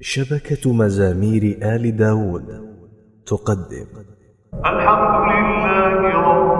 شبكة مزامير آل داود تقدم. الحمد لله رب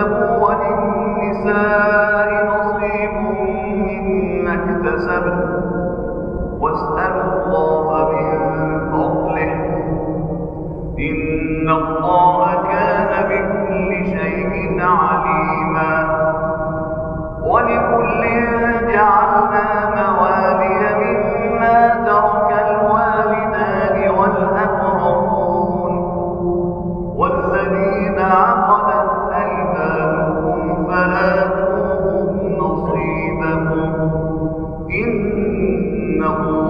اكتسبوا وللنساء نصيب مما اكتسبن Amen.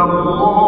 الله